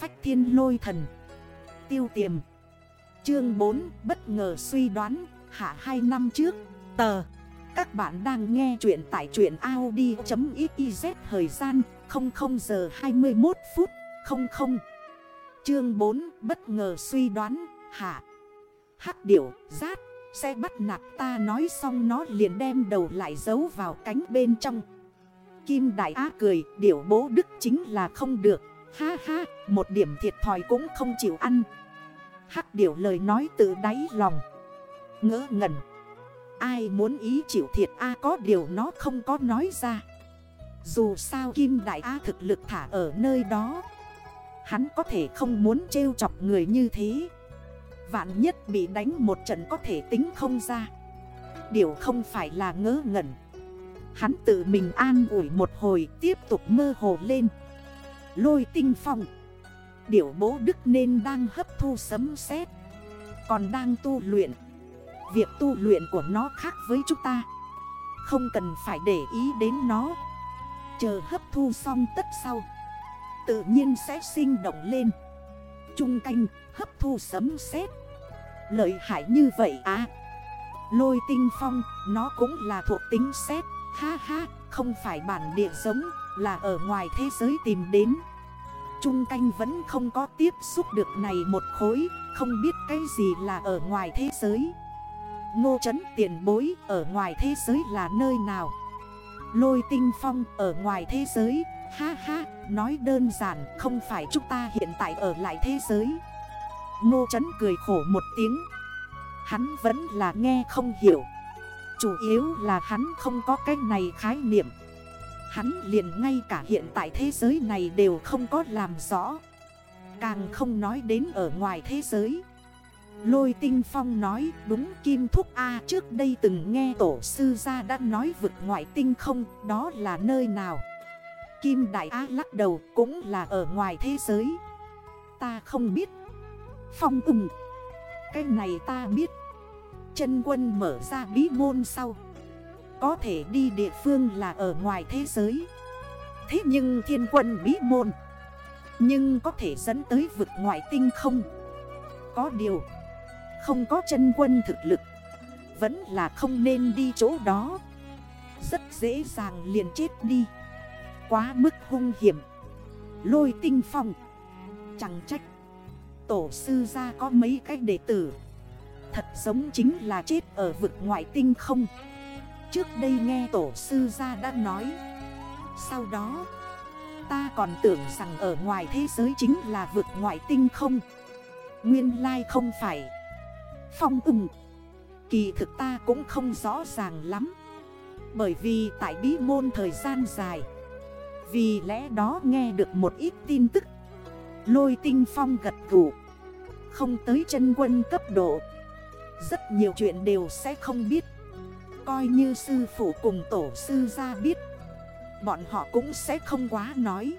phách thiên lôi thần. Tiêu tiềm. Chương 4 bất ngờ suy đoán, Hạ 2 năm trước, Tờ. Các bạn đang nghe chuyện tại truyện Audi.xyz Thời gian 00 giờ 21 phút 00 Chương 4 bất ngờ suy đoán, Hạ. Hắc điểu, rát xe bắt nạt ta nói xong nó liền đem đầu lại giấu vào cánh bên trong. Kim Đại Á cười, Điểu bố đức chính là không được. Ha ha, Một điểm thiệt thòi cũng không chịu ăn. Hắc điểu lời nói từ đáy lòng. Ngỡ ngẩn. Ai muốn ý chịu thiệt A, có điều nó không có nói ra. Dù sao Kim Đại a thực lực thả ở nơi đó. Hắn có thể không muốn trêu chọc người như thế. Vạn nhất bị đánh một trận có thể tính không ra. Điều không phải là ngớ ngẩn. Hắn tự mình an ủi một hồi, tiếp tục mơ hồ lên. Lôi tinh phong. Điểu bố đức nên đang hấp thu sấm sét, Còn đang tu luyện. Việc tu luyện của nó khác với chúng ta. Không cần phải để ý đến nó. Chờ hấp thu xong tất sau, Tự nhiên sẽ sinh động lên. Trung canh, hấp thu sấm sét. Lợi hại như vậy à? Lôi tinh phong, Nó cũng là thuộc tính sét. Ha ha. Không phải bản địa giống, Là ở ngoài thế giới tìm đến. Trung canh vẫn không có tiếp xúc được này một khối, Không biết cái gì là ở ngoài thế giới. Ngô trấn tiền bối, ở ngoài thế giới là nơi nào? Lôi tinh phong, ở ngoài thế giới. Ha ha, nói đơn giản, không phải chúng ta hiện tại ở lại thế giới. Ngô trấn cười khổ một tiếng. Hắn vẫn là nghe không hiểu. Chủ yếu là hắn không có cái này khái niệm. Hắn liền ngay cả hiện tại thế giới này đều không có làm rõ. Càng không nói đến ở ngoài thế giới. Lôi tinh phong nói, đúng, kim thúc A, trước đây từng nghe tổ sư gia đã nói vực ngoại tinh không, đó là nơi nào? Kim đại A lắc đầu, cũng là ở ngoài thế giới. Ta không biết. Phong ưng Cái này ta biết. Chân quân mở ra bí môn sau. Có thể đi địa phương là ở ngoài thế giới. Thế nhưng thiên quân bí môn. Nhưng có thể dẫn tới vực ngoại tinh không? Có điều, Không có chân quân thực lực, Vẫn là không nên đi chỗ đó. Rất dễ dàng liền chết đi. Quá mức hung hiểm. Lôi tinh phong. Chẳng trách. Tổ sư ra có mấy cách đệ tử. Thật giống chính là chết ở vực ngoại tinh không? Trước đây nghe tổ sư ra đã nói. Sau đó, Ta còn tưởng rằng ở ngoài thế giới chính là vực ngoại tinh không. Nguyên lai không phải. Phong ưng Kỳ thực ta cũng không rõ ràng lắm. Bởi vì tại bí môn thời gian dài, Vì lẽ đó nghe được một ít tin tức. Lôi tinh phong gật gù. Không tới chân quân cấp độ rất nhiều chuyện đều sẽ không biết. Coi như sư phụ cùng tổ sư ra biết, Bọn họ cũng sẽ không quá nói.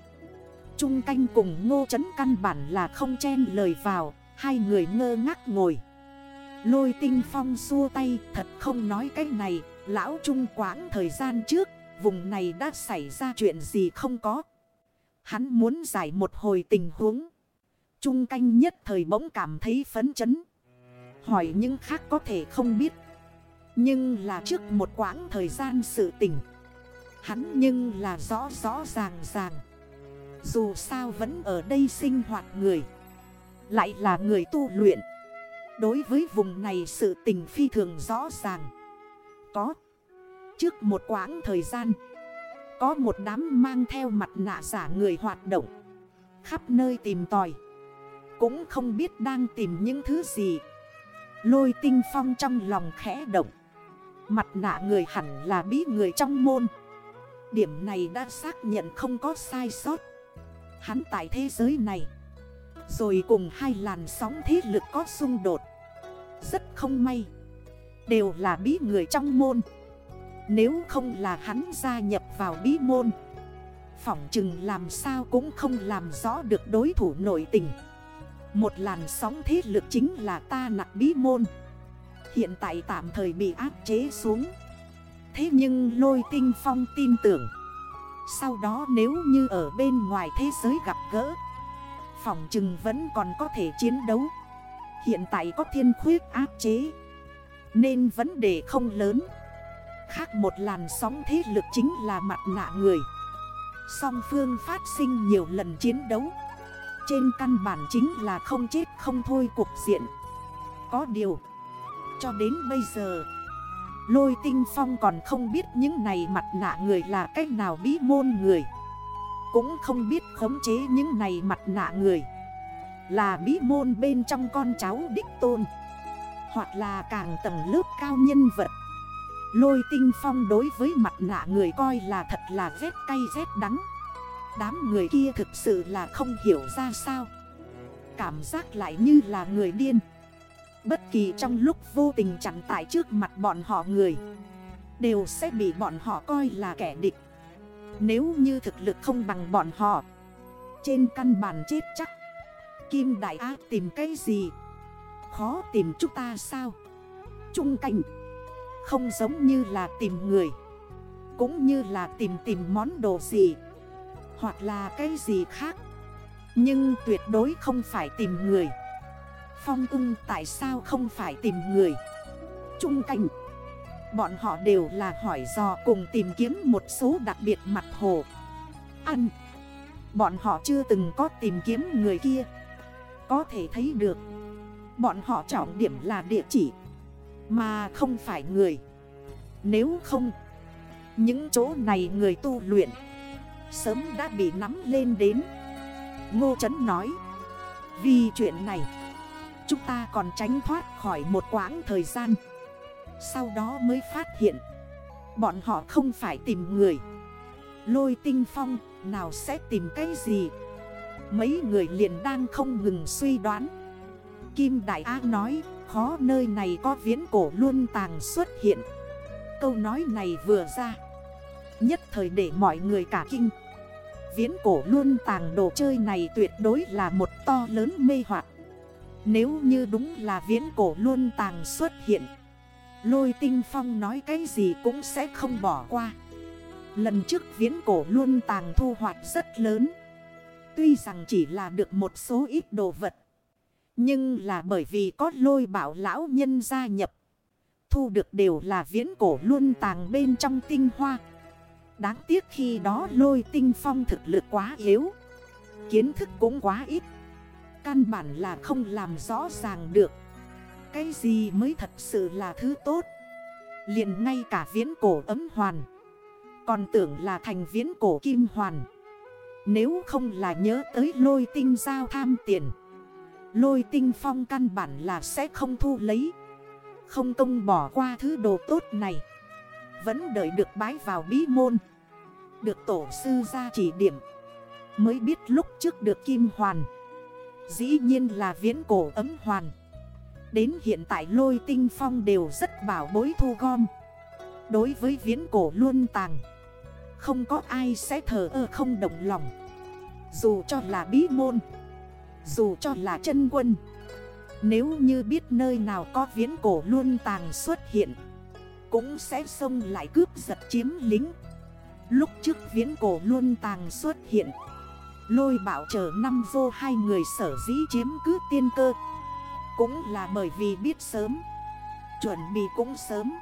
Trung canh cùng ngô chấn căn bản là không chen lời vào, Hai người ngơ ngác ngồi. Lôi tinh phong xua tay, Thật không nói cái này, Lão Trung quãng thời gian trước, Vùng này đã xảy ra chuyện gì không có. Hắn muốn giải một hồi tình huống. Trung canh nhất thời bỗng cảm thấy phấn chấn. Hỏi những khác có thể không biết. Nhưng là trước một quãng thời gian sự tình. Hắn nhưng là rõ rõ ràng ràng. Dù sao vẫn ở đây sinh hoạt người. Lại là người tu luyện. Đối với vùng này sự tình phi thường rõ ràng. Có. Trước một quãng thời gian. Có một đám mang theo mặt nạ giả người hoạt động. Khắp nơi tìm tòi. Cũng không biết đang tìm những thứ gì. Lôi tinh phong trong lòng khẽ động. Mặt nạ người hẳn là bí người trong môn. Điểm này đã xác nhận không có sai sót. Hắn tại thế giới này. Rồi cùng hai làn sóng thế lực có xung đột. Rất không may. Đều là bí người trong môn. Nếu không là hắn gia nhập vào bí môn. Phỏng chừng làm sao cũng không làm rõ được đối thủ nội tình một làn sóng thế lực chính là ta nặc bí môn. Hiện tại tạm thời bị áp chế xuống. Thế nhưng lôi tinh phong tin tưởng. Sau đó nếu như ở bên ngoài thế giới gặp gỡ, Phòng trừng vẫn còn có thể chiến đấu. Hiện tại có thiên khuyết áp chế, Nên vấn đề không lớn. Khác một làn sóng thế lực chính là mặt nạ người. Song phương phát sinh nhiều lần chiến đấu. Trên căn bản chính là không chết, không thôi cuộc diện. Có điều, Cho đến bây giờ, Lôi tinh phong còn không biết những này mặt nạ người là cách nào bí môn người. Cũng không biết khống chế những này mặt nạ người Là bí môn bên trong con cháu đích tôn, Hoặc là càng tầng lớp cao nhân vật. Lôi tinh phong đối với mặt nạ người coi là thật là rét cay rét đắng. Đám người kia thực sự là không hiểu ra sao. Cảm giác lại như là người điên. Bất kỳ trong lúc vô tình chặn tại trước mặt bọn họ người, Đều sẽ bị bọn họ coi là kẻ địch. Nếu như thực lực không bằng bọn họ, Trên căn bản chết chắc. Kim Đại Á tìm cái gì? Khó tìm chúng ta sao? Trung cảnh, Không giống như là tìm người, Cũng như là tìm tìm món đồ gì. Hoặc là cái gì khác. Nhưng tuyệt đối không phải tìm người. Phong ung tại sao không phải tìm người? Trung cảnh. Bọn họ đều là hỏi dò cùng tìm kiếm một số đặc biệt mặt hồ. Ăn. Bọn họ chưa từng có tìm kiếm người kia. Có thể thấy được. Bọn họ trọng điểm là địa chỉ. Mà không phải người. Nếu không, Những chỗ này người tu luyện Sớm đã bị nắm lên đến. Ngô Trấn nói, Vì chuyện này, Chúng ta còn tránh thoát khỏi một quãng thời gian. Sau đó mới phát hiện, Bọn họ không phải tìm người. Lôi tinh phong, nào sẽ tìm cái gì? Mấy người liền đang không ngừng suy đoán. Kim Đại Á nói, Khó nơi này có viễn cổ luôn tàng xuất hiện. Câu nói này vừa ra Nhất thời để mọi người cả kinh. Viễn cổ luôn tàng đồ chơi này tuyệt đối là một to lớn mê hoặc. Nếu như đúng là viễn cổ luôn tàng xuất hiện, Lôi tinh phong nói cái gì cũng sẽ không bỏ qua. Lần trước viễn cổ luôn tàng thu hoạch rất lớn. Tuy rằng chỉ là được một số ít đồ vật, Nhưng là bởi vì có lôi bảo lão nhân gia nhập, Thu được đều là viễn cổ luôn tàng bên trong tinh hoa. Đáng tiếc khi đó lôi tinh phong thực lực quá yếu. Kiến thức cũng quá ít. Căn bản là không làm rõ ràng được. Cái gì mới thật sự là thứ tốt? Liền ngay cả viễn cổ ấm hoàn. Còn tưởng là thành viễn cổ kim hoàn. Nếu không là nhớ tới lôi tinh giao tham tiền. Lôi tinh phong căn bản là sẽ không thu lấy. Không công bỏ qua thứ đồ tốt này. Vẫn đợi được bái vào bí môn. Được tổ sư ra chỉ điểm. Mới biết lúc trước được kim hoàn. Dĩ nhiên là viễn cổ ấm hoàn. Đến hiện tại lôi tinh phong đều rất bảo bối thu gom. Đối với viễn cổ luôn tàng, Không có ai sẽ thờ ơ không động lòng. Dù cho là bí môn, Dù cho là chân quân, Nếu như biết nơi nào có viễn cổ luôn tàng xuất hiện, Cũng sẽ xông lại cướp giật chiếm lính. Lúc trước viễn cổ luôn tàng xuất hiện. Lôi bảo chờ năm vô hai người sở dĩ chiếm cứ tiên cơ. Cũng là bởi vì biết sớm. Chuẩn bị cũng sớm.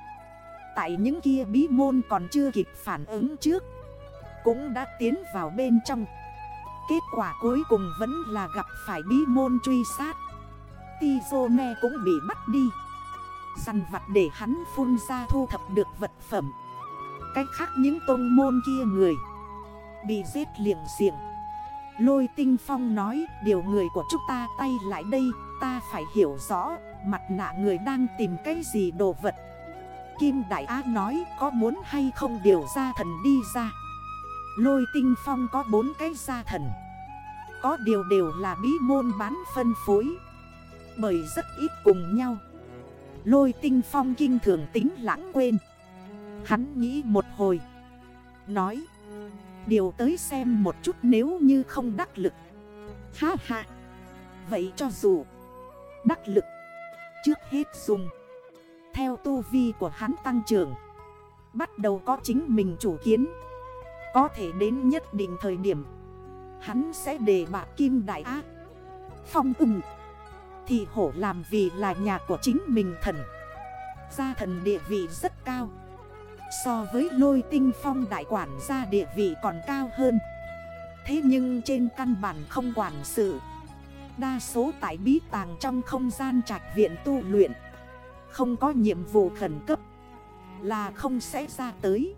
Tại những kia bí môn còn chưa kịp phản ứng trước. Cũng đã tiến vào bên trong. Kết quả cuối cùng vẫn là gặp phải bí môn truy sát. Tizone cũng bị bắt đi. Săn vặt để hắn phun ra thu thập được vật phẩm. Cách khác những tôn môn kia người. Bị giết liệng diện Lôi tinh phong nói, điều người của chúng ta tay lại đây, Ta phải hiểu rõ, mặt nạ người đang tìm cái gì đồ vật. Kim Đại Á nói, có muốn hay không điều ra thần đi ra? Lôi tinh phong có bốn cái gia thần. Có điều đều là bí môn bán phân phối. Bởi rất ít cùng nhau. Lôi tinh phong kinh thường tính lãng quên. Hắn nghĩ một hồi. Nói. Điều tới xem một chút nếu như không đắc lực. Ha ha. Vậy cho dù. Đắc lực. Trước hết dùng. Theo tu vi của hắn tăng trưởng. Bắt đầu có chính mình chủ kiến. Có thể đến nhất định thời điểm. Hắn sẽ đề bạc kim đại ác. Phong ưng. Thì hổ làm vì là nhà của chính mình thần. Gia thần địa vị rất cao. So với lôi tinh phong đại quản gia địa vị còn cao hơn. Thế nhưng trên căn bản không quản sự. Đa số tại bí tàng trong không gian trạch viện tu luyện, Không có nhiệm vụ khẩn cấp, Là không sẽ ra tới.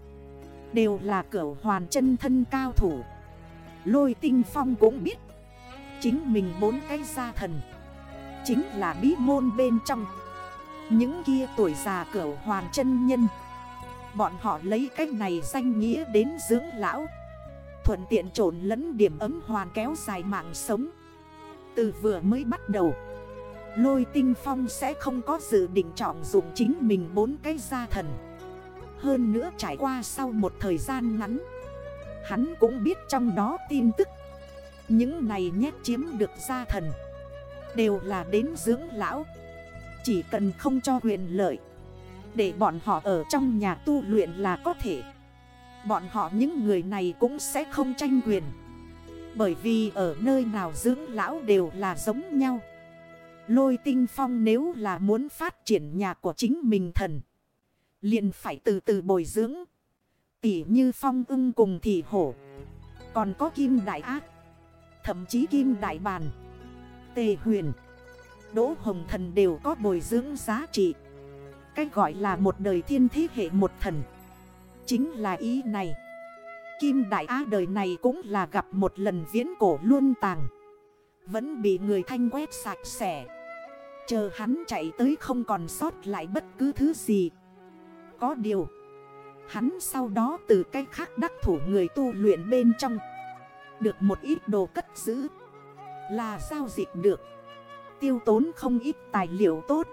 Đều là cửa hoàn chân thân cao thủ. Lôi tinh phong cũng biết, Chính mình bốn cái gia thần, Chính là bí môn bên trong. Những kia tuổi già cửa hoàn chân nhân Bọn họ lấy cách này danh nghĩa đến dưỡng lão. Thuận tiện trộn lẫn điểm ấm hoàn kéo dài mạng sống. Từ vừa mới bắt đầu, Lôi tinh phong sẽ không có dự định trọng dụng chính mình bốn cái gia thần. Hơn nữa trải qua sau một thời gian ngắn, Hắn cũng biết trong đó tin tức. Những này nhét chiếm được gia thần, Đều là đến dưỡng lão. Chỉ cần không cho quyền lợi để bọn họ ở trong nhà tu luyện là có thể. Bọn họ những người này cũng sẽ không tranh quyền. Bởi vì ở nơi nào dưỡng lão đều là giống nhau. Lôi tinh phong nếu là muốn phát triển nhà của chính mình thần, liền phải từ từ bồi dưỡng. Tỉ như phong ưng cùng thị hổ, Còn có kim đại ác, Thậm chí kim đại bàn, Tề huyền, Đỗ hồng thần đều có bồi dưỡng giá trị. Cách gọi là một đời thiên thế hệ một thần. Chính là ý này. Kim Đại Á đời này cũng là gặp một lần viễn cổ luôn tàng. Vẫn bị người thanh quét sạch sẽ. Chờ hắn chạy tới không còn sót lại bất cứ thứ gì. Có điều, Hắn sau đó từ cách khác đắc thủ người tu luyện bên trong, Được một ít đồ cất giữ, Là giao dịch được. Tiêu tốn không ít tài liệu tốt.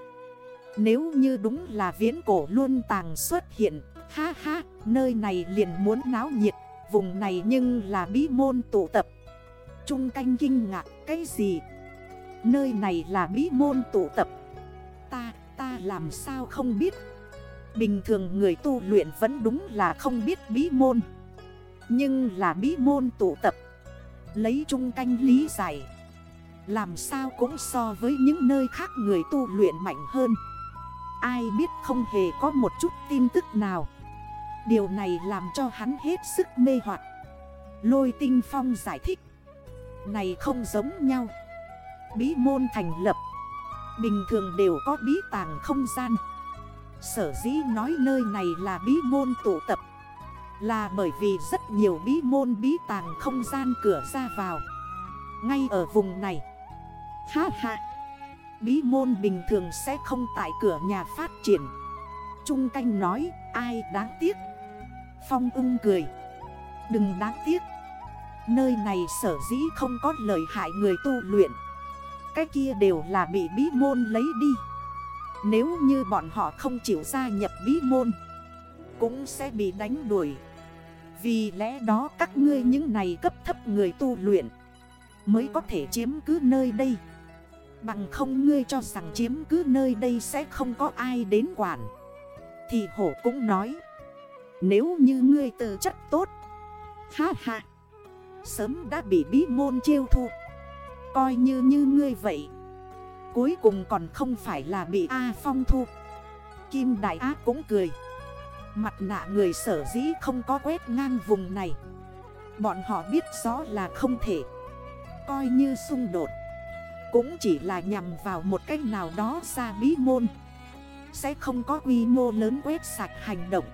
Nếu như đúng là viễn cổ luôn tàng xuất hiện Ha ha, nơi này liền muốn náo nhiệt Vùng này nhưng là bí môn tụ tập. Trung canh kinh ngạc cái gì? Nơi này là bí môn tụ tập. Ta, ta làm sao không biết? Bình thường người tu luyện vẫn đúng là không biết bí môn. Nhưng là bí môn tụ tập. Lấy trung canh lý giải. Làm sao cũng so với những nơi khác người tu luyện mạnh hơn. Ai biết không hề có một chút tin tức nào. Điều này làm cho hắn hết sức mê hoặc. Lôi tinh phong giải thích. Này không giống nhau. Bí môn thành lập. Bình thường đều có bí tàng không gian. Sở dĩ nói nơi này là bí môn tụ tập. Là bởi vì rất nhiều bí môn bí tàng không gian cửa ra vào. Ngay ở vùng này. Ha ha. Bí môn bình thường sẽ không tại cửa nhà phát triển. Trung canh nói, ai đáng tiếc? Phong ưng cười, Đừng đáng tiếc. Nơi này sở dĩ không có lời hại người tu luyện. Cái kia đều là bị bí môn lấy đi. Nếu như bọn họ không chịu gia nhập bí môn, Cũng sẽ bị đánh đuổi. Vì lẽ đó các ngươi những này cấp thấp người tu luyện Mới có thể chiếm cứ nơi đây. Bằng không ngươi cho rằng chiếm cứ nơi đây sẽ không có ai đến quản. Thì hổ cũng nói, nếu như ngươi từ chất tốt, Ha ha, Sớm đã bị bí môn chiêu thu. Coi như như ngươi vậy, Cuối cùng còn không phải là bị A Phong thu. Kim Đại Ác cũng cười. Mặt nạ người sở dĩ không có quét ngang vùng này. Bọn họ biết rõ là không thể. Coi như xung đột cũng chỉ là nhằm vào một cách nào đó ra bí môn. Sẽ không có quy mô lớn quét sạch hành động.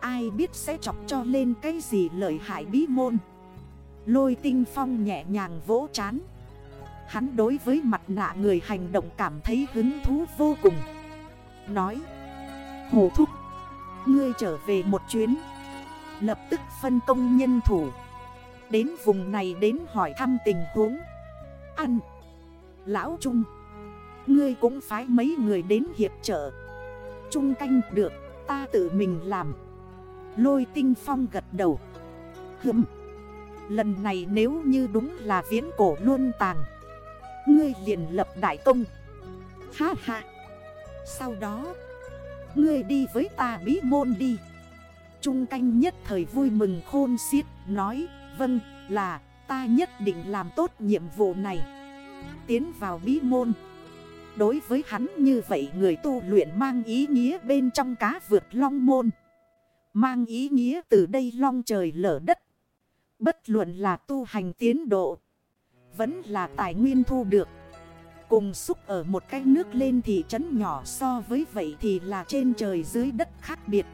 Ai biết sẽ chọc cho lên cái gì lợi hại bí môn. Lôi tinh phong nhẹ nhàng vỗ chán. Hắn đối với mặt nạ người hành động cảm thấy hứng thú vô cùng. Nói, Hồ thúc, Ngươi trở về một chuyến. Lập tức phân công nhân thủ. Đến vùng này đến hỏi thăm tình huống. Ăn. Lão Trung. Ngươi cũng phái mấy người đến hiệp trợ. Trung canh được, Ta tự mình làm. Lôi tinh phong gật đầu. Hừm. Lần này nếu như đúng là viễn cổ luôn tàng, Ngươi liền lập đại công. Ha ha. Sau đó, Ngươi đi với ta bí môn đi. Trung canh nhất thời vui mừng khôn xiết, Nói Vâng là, ta nhất định làm tốt nhiệm vụ này. Tiến vào bí môn. Đối với hắn như vậy, người tu luyện mang ý nghĩa bên trong cá vượt long môn. Mang ý nghĩa từ đây long trời lở đất. Bất luận là tu hành tiến độ, Vẫn là tài nguyên thu được. Cùng xúc ở một cái nước lên thị trấn nhỏ so với vậy thì là trên trời dưới đất khác biệt.